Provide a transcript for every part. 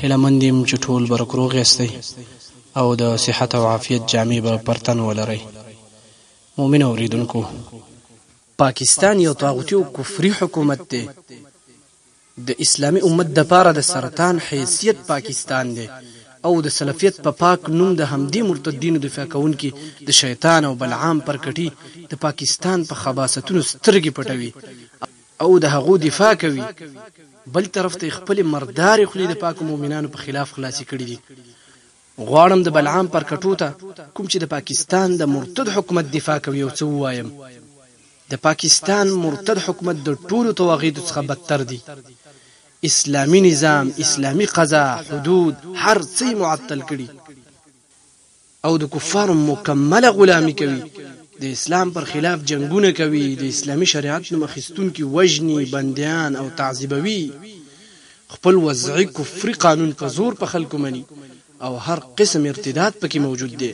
هیله مند یم چې ټول به روکروغ یاستئ او د صحت او عافیت جامې به پر تن ولرئ. مؤمن اوریدونکو! پاکستان یو طاغوتی او کفری حکومت دی د اسلامی امت دپاره د سرطان حیثیت پاکستان دی او د سلفیت په پاک نوم د همدی مرتدینو دفاع کونکی د شیطان او بلعام پرکټی د پاکستان په خباثتونو سترګی پټوی او د هغو دفاع کوي، بل طرف ته یې خپلې مردارې خولې د پاکو مؤمنانو په خلاف خلاصې کړې دي. غواړم د بلعام پرکټو ته، کوم چې د پاکستان د مرتد حکومت دفاع کوي، یو څه ووایم. د پاکستان مرتد حکومت د ټولو طواغیتو څخه بدتر دي. اسلامي نظام، اسلامي قضا، حدود، هر څه یې معطل کړي. او د کفارو مکمله غلامي کوي، د اسلام پر خلاف جنګونه کوي، د اسلامي شريعت نوم اخيستونکي وژني، بنديان او تعذيبوي، خپل وضعي کفري قانون په زور په خلکو مني او هر قسم ارتداد پکې موجود دی،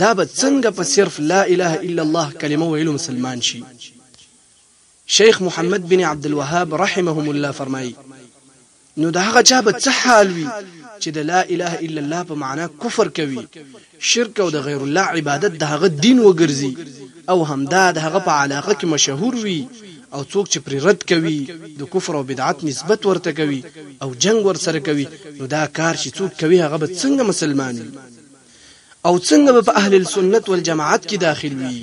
دا به څنګه په صرف لا اله الا الله کلمه ويلو مسلمان شي؟ شیخ محمد بن عبدالوهاب رحمهم الله فرمایي، نو د هغه چا به څه حال وي چې د لا اله الا الله په معنا کفر کوي، شرک او د غیر الله عبادت د هغه دین وګرځي او همدا د هغه په علاقه کې مشهور وي او څوک چې پرې رد کوي، د کفر او بدعت نسبت ورته کوي او جنګ ورسره کوي، نو دا کار چې څوک کوي هغه به څنګه مسلمان وي او څنګه به په اهل السنت والجماعت کې داخل وي؟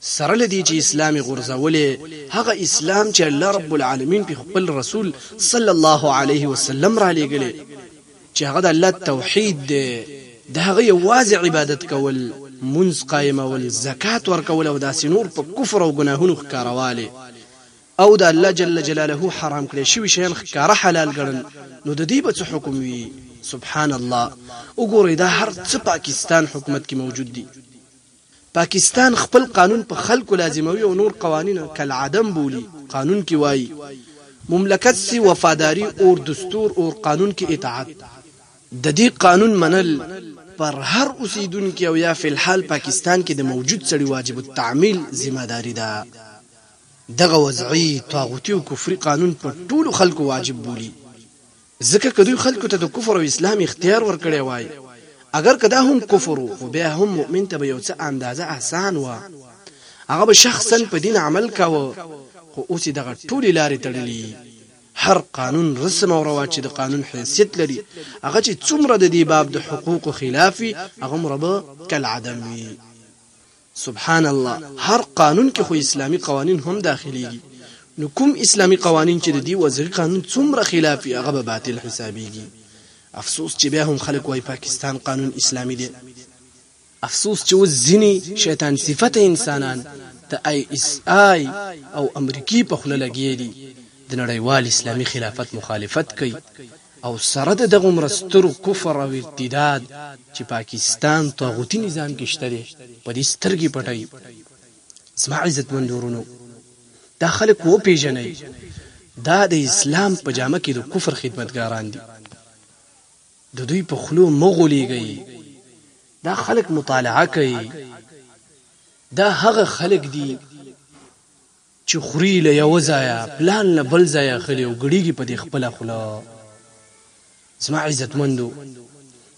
سره له دې چې اسلام یې غورځولی، هغه اسلام چې الله رب العالمین پرې خپل رسول صلی الله علیه وسلم رالېږلی، چې هغه د الله توحید دی، د هغه یوازې عبادت کول، مونځ قایمول، زکات ورکول او داسې نور په کفر او ګناهونو ښکاروالی او د الله جل جلاله حرام کړی شوي شیان ښکاره حلال ګڼل، نو د دې به څه حکم وي؟ سبحان الله! وګورئ دا هر څه پاکستان حکومت کې موجود دي. پاکستان خپل قانون په خلکو لازموي او نور قوانین کالعدم بولي قانون کې وايي مملکت سي وفاداري اور دستور اور قانون کې اطاعت ددې قانون منل پر هر اوسیدونکي او یا فی الحال پاکستان کې د موجود سړي واجب التعمیل ذمه داري ده دغه وضعي طاغوتي او کفري قانون په ټولو خلکو واجب بولي ځکه که دوی خلکو ته د کفر او اسلام اختیار ورکړی وای، اګر که دا هم کفر و، خو بیا هم مؤمن ته به یو څه اندازه احسان وه، هغه به شخصاً په دین عمل کاوه، خو اوس یې دغه ټولې لارې تړلي، هر قانون، رسم او رواج چې د قانون حیثیت لري، هغه چې څومره د دې باب د حقوقو خلاف وي، هغومره به کالعدم وي. سبحان الله هر قانون کې خو اسلامي قوانین هم داخليږي نو کوم اسلامي قوانین چې د دې وضعي قانون څومره خلاف وي هغه به باطل حسابيږي افسوس چې بیا هم خلک وايي پاکستان قانون اسلامي دی افسوس چې اوس ځینی شیطان صفت انسانان د آی اس آی او امریکای په خوله لګی دي د نړیوال اسلامي خلافت مخالفت کوي او سره د دغومره ستر کفر او ارتداد چی پاکستان طاغوتی نظام کی شته دی په دی سترګی پټی زما عزتمند ورونو دا خلک وپیژنئ دا د اسلام په جامه کی د کفر خدمتګاران دی د دوی په خلو مه غولیږئ دا خلک مطالعه کوي دا هغه خلک دي چې خوري له یوه ځایه پلان له بل ځایه اخلي او ګړیږي په دې خپله خوله زما عزتمندو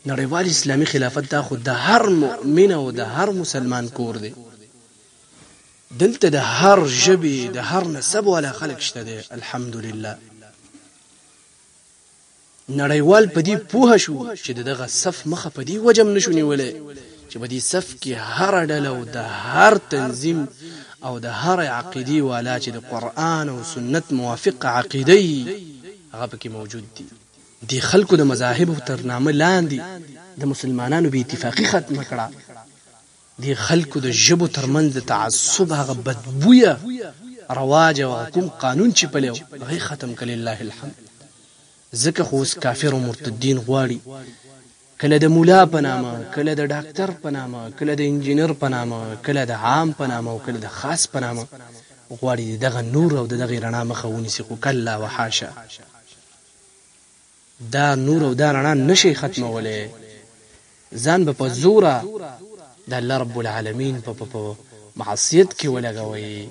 نړیوال اسلامي خلافت دا خو د هر مؤمن او د هر مسلمان کور دی دلته د هر ژبې د هر نسب والا خلک شته دی الحمدلله نړیوال په دې پوه شو چې د دغه صف مخه په دې وجه هم نشو نیولی چې په دې صف کې هره ډله او د هر تنظیم او د هر عقیدې والا چې د قرآن او سنت موافق عقیده یي هغه پکې موجود دي دې خلکو د مذاهبو تر نامه لاندې د مسلمانانو بې اتفاقي ختمه کړه د خلکو د ژبو تر منځ د تعصب هغه بد بویه رواج او هغه کوم قانون چي پلی وو هغه یې ختم کړ لله الحمد ځکه خو اوس کافر او مرتدین غواړي کله د ملا په نامه کله د ډاکتر په نامه کله د انجینر په نامه کله د عام په نامه او کله د خاص په نامه غواړي د دغه نور او د دغه رڼا مخه ونیسي خو کلا وحاشا دا نور او دا رڼا نه شي ختمولی ځان به په زوره د الله رب العالمین په په معصیت کې ولګوي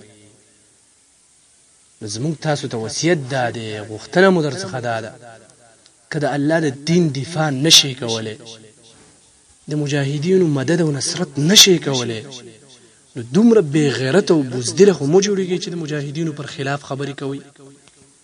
نو زموږ تاسو ته وصیت دا دی غوښتنه مو درڅخه دا ده که د الله د دین دفاع نشي کولی د مجاهدینو مدد او نصرت نشي کولی نو دومره بې غیرت او بزدله خو مو جوړیږي چې د مجاهدینو پر خلاف خبرې کوي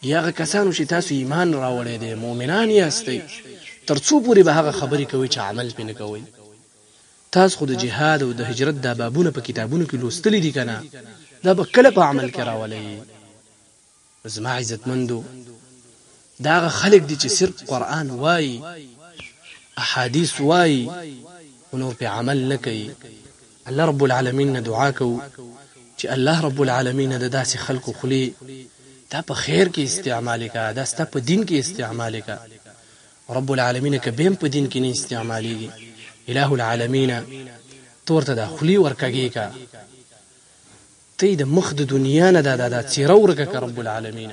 ای هغه کسانو چې تاسو ایمان راوړی دی، مؤمنان یاستئ، تر څو پورې به هغه خبرې کوئ چې عمل پرې نه کوئ؟ تاسو خو د جهاد او د هجرت دا بابونه په کتابونو کې لوستلي دي که نه؟ دا به کله په عمل کې راولئ؟ نو زما عزتمندو! دا هغه خلک دي چې صرف قرآن وایي، احادیث وایي، خو نور پرې عمل نه کوي. الله رب العالمين نه دعا کوو چي الله رب العالمين د داسي خلکو خولې دا په خير کي استعمالي که دا ستا په دين کي استعمالي که رب العالمين که بيم په دين کي نه استعماليږي اله العالمين ته ورته دا خولي ورکږې که ته د مخ د دنيا نه دا دا دا څيره ورکه که رب العالمين.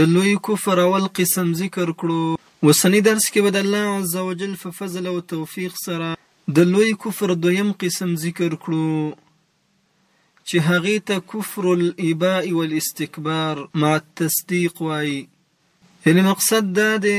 د لوی کفر اول قسم ذکر کړو. اوسنی درس کې به د الله عزوجل په فضل او توفیق سره د لوی کفر دویم قسم ذکر کړو چې هغې ته کفر الاباء والاستکبار مع التصدیق وایي. یعنې مقصد دا دی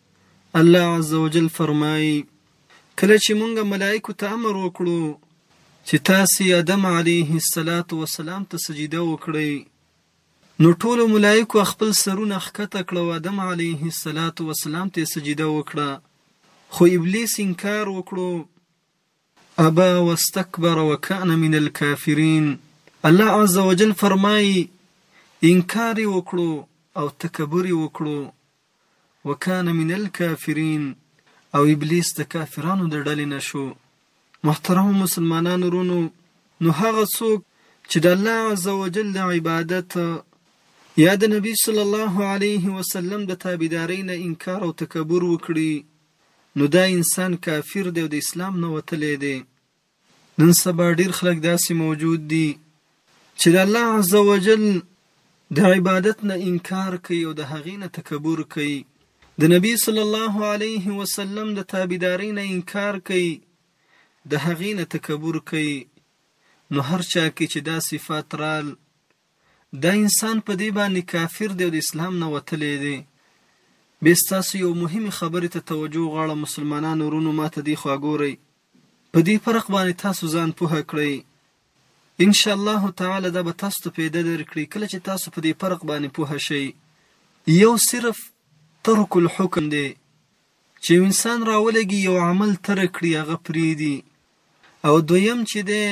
الله عزوجل فرمايي، کله چې مونږ ملائکو ته امر وکړو چې تاسې ادم عليه الصلاة والسلام ته سجده وکړئ نو ټولو ملائکو خپل سرونه ښکته کړه او ادم عليه الصلاة والسلام ته سجده وکړه خو ابلیس انکار وکړو ابا واستکبر وکان من الکافرین الله عزوجل فرمایی انکار یې وکړو او تکبر یې وکړو وکان من الکافرین او ابلیس د کافرانو د ډلې نه شو محترم مسلمانانو رونو نو هغه څوک چې د الله عزوجل د عبادت یا د نبی صلی الله علیه وسلم د تابعدارۍ نه انکار او تکبر وکړي نو دا انسان کافر دی او د اسلام نه وتلی دی نن سبا ډیر خلک داسې موجود دي چې د الله عزوجل د عبادت نه انکار کوي او د هغې نه تکبر کوي د نبی صلی الله علیه وسلم د تابعدارۍ نه انکار کوي د هغې نه تکبر کوي نو هر چا کې چې دا صفات رال دا انسان په دې باندې کافر دی او د اسلام نه وتلی دی. بې ستاسو یوه مهمې خبرې ته توجه غواړم مسلمانانو ورونو ماته دې خوا ګورئ په دې فرق باندې تاسو ځان پوه کړئ ان شاء الله تعالی دا به تاسو ته پیدا درکړي کله چې تاسو په دې فرق باندې پوه شئ یو صرف ترک الحکم دی چې یو انسان راولګي یو عمل ترک کړي هغه پریدي او دویم چې دی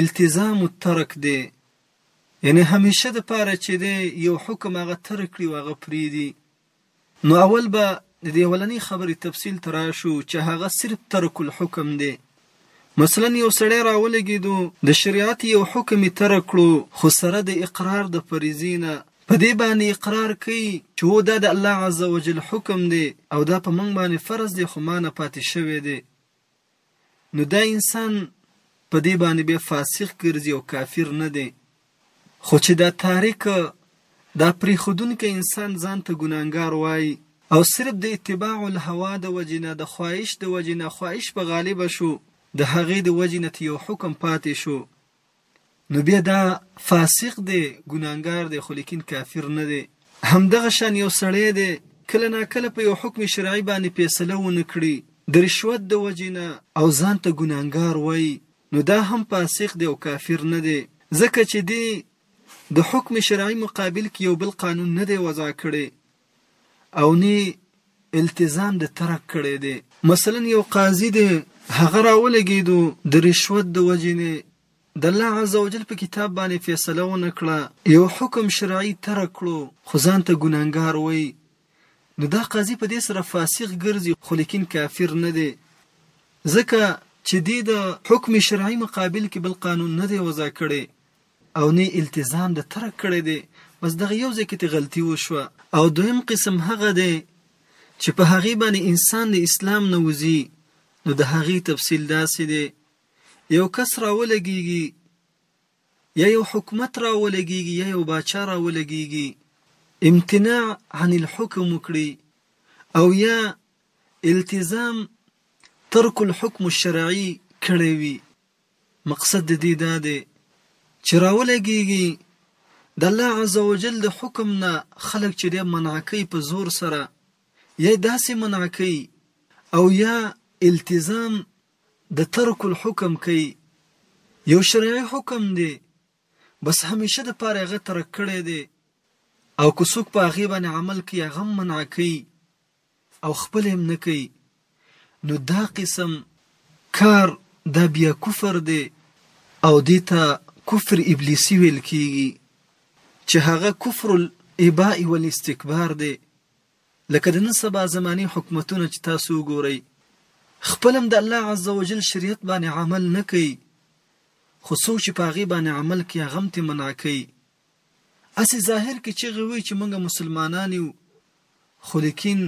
التزام الترک دی یعنی همیشه د پاره چې دی یو حکم هغه ترک کړي او هغه پریدي نو اول به د دې اولنۍ خبرې تفصیل ته راشو چې هغه صرف ترک الحکم دی مثلا یو سړی راولګېدو د شریعت یو حکم یې ترک کړو خو سره د اقرار د فریضې نه په دې باندې اقرار کوي چې هو دا د الله عز وجل حکم دی او دا په موږ باندې فرض دی خو ما نه پاتې شوی دی نو دا انسان په دې باندې بیا فاسق ګرځي او کافر نه دی خو چې دا تارک دا پریخودونکی انسان ځان ته ګناهګار وایي او صرف د اتباع الهوا د وجې نه د خواهش د وجې نه خواهش په غالبه شو د هغې د وجې نه یو حکم پاتې شو نو بیا دا فاسق دی ګناهګار دی خو لیکن کافر نه دی همدغه شان یو سړی دی کله نا کله په یو حکم شرعي باندې فیصله ونه کړي د رشوت د وجې نه او ځان ته ګناهګار وایي نو دا هم فاسق دی او کافر نه دی ځکه چې دی د حکم شرعي مقابل کې یو بل قانون نه دی وضع کړی او نه یې التزام دې ترک کړی دی. مثلا یو قاضي دی هغه راولګېدو د رشوت د وجې نه د الله عزوجل په کتاب باندې فیصله ونه کړه یو حکم شرعي ترک کړو خو ځان ته ګنهګار وایي نو دا قاضي په دې سره فاسق ګرځي خو لیکن کافر نه دی ځکه چې دې د حکم شرعي مقابل کې بل قانون نه دی وضع کړی او نه یې التزام د ترک کړی دی بس دغه یو ځای کې ته غلطي وشوه او دویم قسم هغه دی چې په هغې باندې انسان د اسلام نه وځي نو د هغې تفصیل داسې دی یو کس راولګیږي یا یو حکومت راولګیږي یا یو باچا راولګیږي امتناع عن الحکم وکړي او یا التزام ترک الحکم الشرعي کړی وي مقصد د دې دا دی چې راولګېږي، د الله عز وجل د حکم نه خلک چې دی منع کوي په زور سره، یا یې داسې منع کوي او یا التزام د ترک الحکم کوي، یو شرعي حکم دی، بس همیشه لپاره یې هغه ترک کړی دی او که څوک په هغې باندې عمل کوي هغه هم منع کوي. او خپله هم نه کوي نو دا قسم کار دا بیا کفر دی او دې ته کفر ابلیسي ویل کیږي چې هغه کفر الاباء والاستکبار دی لکه د نن سبا زماني حکومتونه چې تاسو وګورئ خپل هم د الله عزوجل شریعت باندې عمل نه کوي خو څوک چې په هغې باندې عمل کوي هغه هم ترې منع کوي هسې ظاهر کې چغې وهي چې موږ مسلمانان یو خو لیکن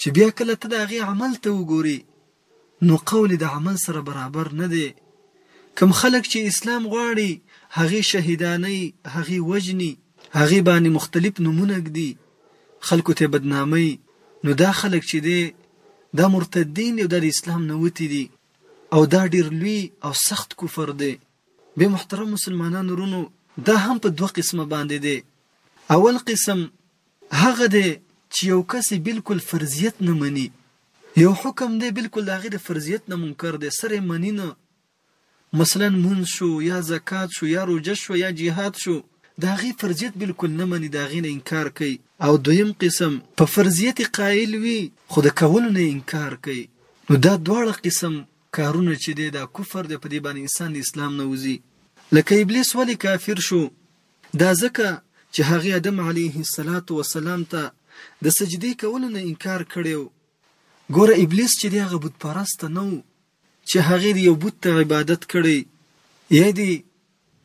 چې بیا کله ته د هغې عمل ته وګوري نو قول د عمل سره برابر نه دی کم خلک چې اسلام غواړي هغې شهیدانې هغې وجني هغې باندې مختلف نمونه ږدي خلکو ته بدنامي نو دا خلک چې دی دا مرتدین او د اسلام نه وتی دي او دا ډیر لوی او سخت کفر دی بیا محترم مسلمانان ورونو دا هم په دوه قسمه باندې دی اول قسم هغه دی چې یو کس بالکل فرضیت نه مني یو حکم دی بالکل د هغې د فرضیت نه منکر دی سره مني نه مثلا مونځ شو یا زکات شو یا روژه شو یا جهاد شو د هغې فرضیت بالکل نه مني د هغې نه انکار کوي او دویم قسم په فرضیت قائل وي خو د کولو نه انکار کوي نو دا دواړه قسم کارونه چی دی دا کفر دی په دی باندی انسان د اسلام نه وزی. لکه ابلیس ولی کافر شو دا ځکه چی هغی ادم علیه الصلوة والسلام ته د سجدی کولو نه انکار کړی ؤ ګوره ابلیس چی دی هغه بت پرست نه ؤ چی هغی دی یو بت ته عبادت کړی یی دی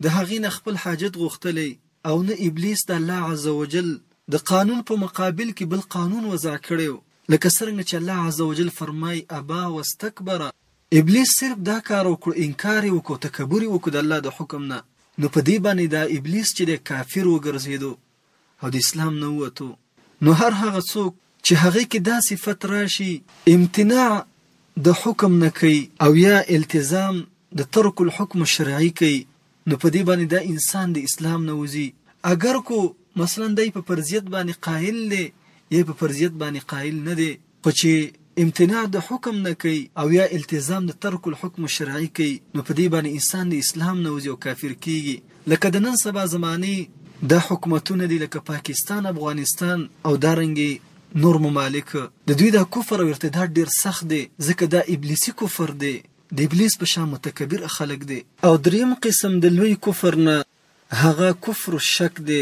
د هغې نه خپل حاجت غوښتلی او نه ابلیس د الله عزوجل د قانون په مقابل کې بل قانون وضع کړی لکه څرنګه چې الله عزوجل فرمائی، ابا واستکبر، ابلیس صرف دا کار وکړو، انکار یې وکړو، تکبر یې وکړو د الله د حکم نه، نو په دې باندې دا ابلیس چې دی کافر وګرځیدو او د اسلام نه ووتو نو هر هغه څوک چې هغه کې دا صفت راشي امتناع د حکم نه کوي او یا التزام د ترک الحکم الشرعي کوي نو په دې باندې دا انسان د اسلام نه وځي اگر کو مثلا دای په فرضیت باندې قائل دی یا په فرضیت باندې قائل نه دی خو چي امتناع د حکم نه کوي او يا التزام د ترک الحکم الشرعي کوي نو په دې باندي انسان د اسلام نه وځي او کافر کيږي لکه د نن سبا زماني دا حکومتونه دي لکه پاکستان افغانستان او دارنګه نور ممالک د دوی دا کفر او ارتداد ډير سخت دی ځکه دا ابليسي کفر دی د ابليس په شان متکبر خلک دي. او دريم قسم د لوی کفر نه هغه کفر الشک دی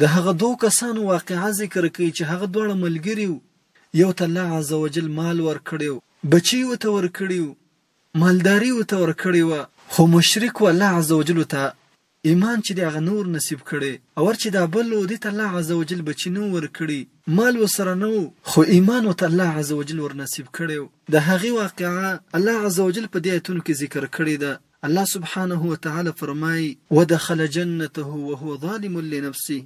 د هغه دوو کسانو واقعه ذکر کوي چې هغه دواړه ملګري وو، یو ته الله عزوجل مال ورکړی و، بچي ورته ورکړي وو، مالداري ورته ورکړې وه، خو مشرک و الله عزوجل ته ایمان چې دی هغه نه ور نصیب کړی، اور چې دا بل و، دې ته الله عزوجل بچي نه وو ورکړي، مال ورسره نه و، خو ایمان ورته الله عزوجل ور نصیب کړی و. د هغې واقعه الله عزوجل په دې ایتونو کې ذکر کړې ده، الله سبحانه وتعالی فرمائی، ودخل جنته وهو ظالم لنفسه،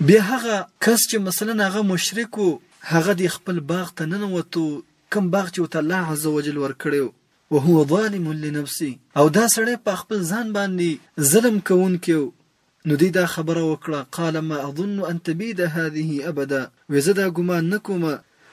بیا هغه کس چې مثلاً هغه مشرک وو هغه دې خپل باغ ته ننوتو، کوم باغ چې ورته الله عزوجل ورکړی وو، وهو ظالم لنفسه، او دا سړی پخپل ځان باندې ظلم کوونکی وو، نو دی دا خبره وکړه، قال ما اظن ان تبید هذه ابدا، وې زه دا ګمان نه کوم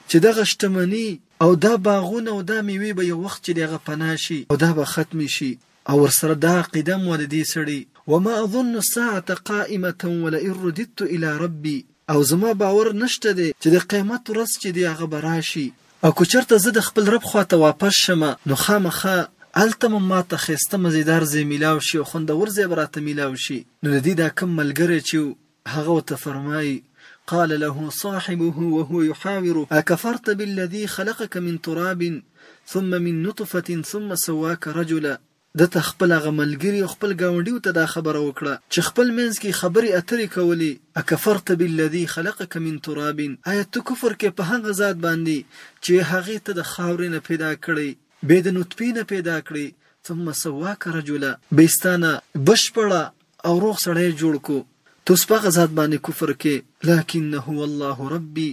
چې دغه شتمني، او دا باغونه او دا مېوې به یو وخت چې دی هغه فنا شي او دا به ختمې شي، او ورسره دا عقیده هم وه د دې سړي، وما اظن الساعة قائمة ولئن رددت الی ربی، او زما باور نشته دی چې د قیامت ورځ چې دی هغه به راشي او که چرته زه د خپل رب خواته واپس شمه نو خامخا هلته به ماته ښایسته مزیدار ځای میلاو شي او خوندور ځای به راته میلاو شي نو د دی دا کوم ملګری چې و هغه ورته فرمایي، قال له صاحبه وهو يحاوره اکفرت بالذی خلقک من تراب ثم من نطفة ثم سواک رجلا، ده ته خپل هغه ملګري او خپل ګاونډيو ته دا خبره وکړه چې خپل منځ کې يې خبرې اترې کولې، اکفرت بالذي خلقک من تراب، آيا ته کفر کوې په هغه ذات باندې چې هغه ته د خاورې نه پيدا کړی، بيا د نطفې نه پيدا کړی، ثم سواک رجلا، بيا ستا نه بشپړ او روغ سړی جوړ کړو، ته اوس په هغه ذات باندې کفر کوې، لکن هو الله ربي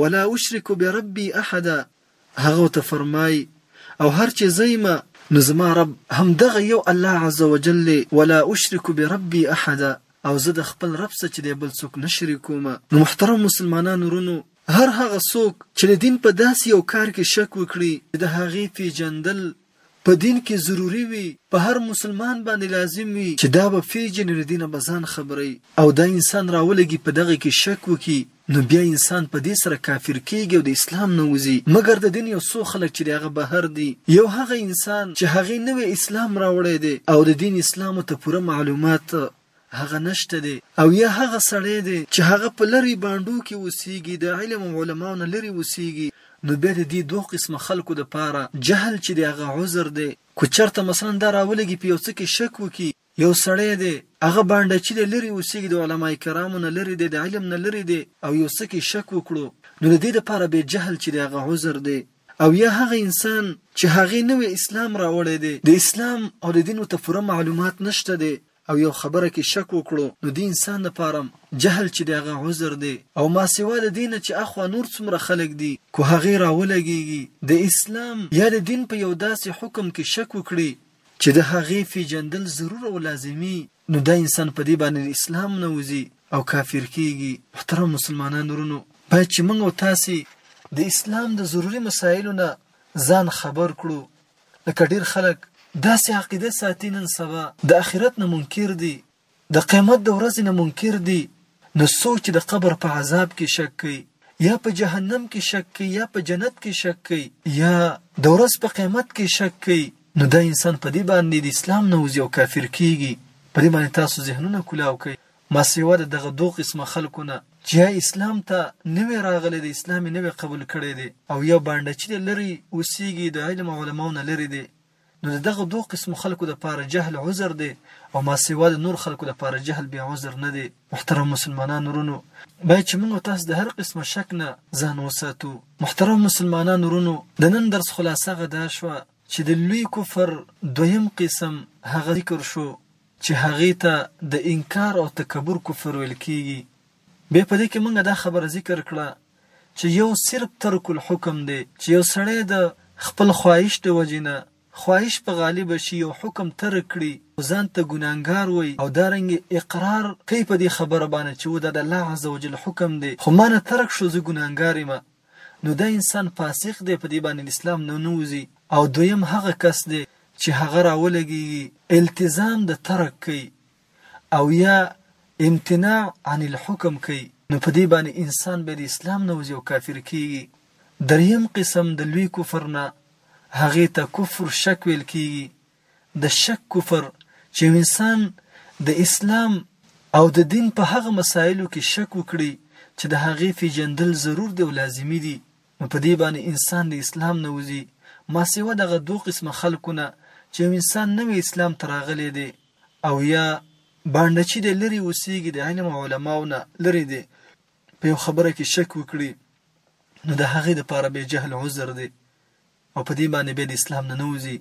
ولا اشرک بربي احدا، هغه ورته فرمايي، او هر چې زه يمه، نو زما رب هم دغه يو الله عزوجل دی، ولا اشرک بربي احدا، او زه د خپل رب سره چې دی بل څوک نه شريکوم. نو محترمو مسلمانانو ورونو! هر هغه څوک چې د دين په داسې يو کار کې شک وکړي چې د هغې پېژندل په دين کي ضروري وي په هر مسلمان باندي لازم وي چي دا به فيجني له دينه به ځان خبري او دا انسان راولګي په دغه کي شک وکي نو بيا انسان په دي سره کافر کيږي او د اسلام نه وزي مګر د دين يو څو خلک چي د هغه بهر دي يو هغه انسان چي هغي نوي اسلام راوړی دی او د دين اسلامو ته پوره معلومات هغه نشته دی او یا هغه سړی دی چې هغه په لری بانډو کې اوسیږي د علم او علماو نه لري اوسیږي نو بیا د دې دوه قسمه خلکو د پاره جهل چې دی هغه عذر دی که چرته مثلا دا راولګي په یو څه کې شک وکي یو سړی دی هغه باندې چې د لری اوسېږي د علما کرامو نه لري دی د علم نه لري دی او یو څه کې شک وکړو نو د دې لپاره به جهل چې دغه عذر دی او یا هغه انسان چې هغه نوې اسلام راوړی دی د اسلام او د دین ته پوره معلومات نشته دی او یو خبره کی شک وکړو نو دی انسان د پارم جهل چی دی هغه عذر دی او ماسوا د دینه چی اخوا نور څومره خلک دی کو هغی راولګیږی د اسلام یا د دین په یو داسی حکم کی شک وکړی چی د هغی فیجندل ضرور او لازمی نو دا انسان په دی باندی د اسلام نه وزی او کافر کیږی محترم مسلمانان ورونو باید چی موږ او تاسی د اسلام د ضروری مسایلو نه ځان خبر کړو لکه ډیر خلک داسې عقیده ساتي نن سبا د اخرت نه منکر دي د قیامت د ورځې نه منکر دي نو څوک چې د قبر په عذاب کې شک کوي یا په جهنم کې شک کوي یا په جنت کې شک کوي یا د ورځ په قیامت کې شک کوي نو دا انسان په دې باندې د اسلام نه وځي او کافر کیږي په دې باندې تاسو ذهنونه کلاو کوي ماسیوه د دغه دو قسمه خلکو نه چې یا اسلام ته نوی راغلی دی، اسلام یې نوی قبول کړی دی او یا بانډچي دی، لری اوسیږي، د علم او علماوو نه لری دی، نو د دغه دو قسمو خلکو لپاره جهل عذر دی او ماسیوه د نور خلکو لپاره جهل بیا عذر نه دی. محترم مسلمانان ورونو! باید چې موږ او تاسو د هر قسمه شک نه ځان وساتو. محترم مسلمانان ورونو! د نن درس خلاصه هغه دا شوه چې د لوی کفر دویم قسم هغه ذکر شو چې هغې ته د انکار او تکبر کفر ویل کیږي بیا په دې کې مونږ دا خبره ذکر کړه چې یو صرف ترک الحکم دی چې یو سړی د خپل خواهش د وجې نه خواهش په غالب شي یو حکم ترک کړي او ځان ته ګناهګار وایي او دارنګ اقرار کوي په دې خبره باندې چې و دا د الله عزوجل حکم دی خو مانه ترک شو زه ګناهګار یم نو دا انسان فاسق دی په دې باندې د اسلام نه نوځي او دویم هغه کس دی چې هغه راولګيږي التزام د ترک کوي او یا امتناع عن الحکم کوي نو په دې باندې انسان به د اسلام نه وځي او کافر کیږي دریم قسم د لوی کفر نه هغه ته کفر شک ویل کیږي د شک کفر چې یو انسان د اسلام او د دین په هغه مسایلو کې شک وکړي چې د هغې فیجندل ضرور دی او لازمي دي نو په دې باندې انسان د اسلام نه وځي ما سیوا دغه دوه قسمه خلکونه چې یو انسان نوې اسلام ته راغلی دی او یا باندې چې د لري اوسېږي د علم او علماو نه لري دی په یو خبره کې شک وکړي نو د هغې لپاره به جهل عذر دی او په دې باندې بیا د اسلام نه نوځي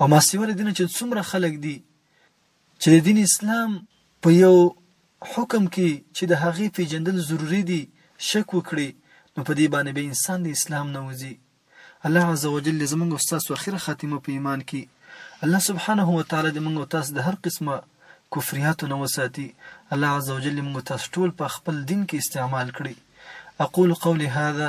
او ما سیوه دینه چې څومره خلک دي چې د دین اسلام په یو حکم کې چې د هغې پیجندل ضروری دي شک وکړي نو په دې باندې به انسان د اسلام نه وځي الله عزوجل زمونږ استاد اخره خاتمه په ایمان کې الله سبحانه و تعالی د موږ تاسو د هر قسمه کفریاتو نه وساتي الله عزوجل موږ تاسو ټول په خپل دین کې استعمال کړي اقول قولي هذا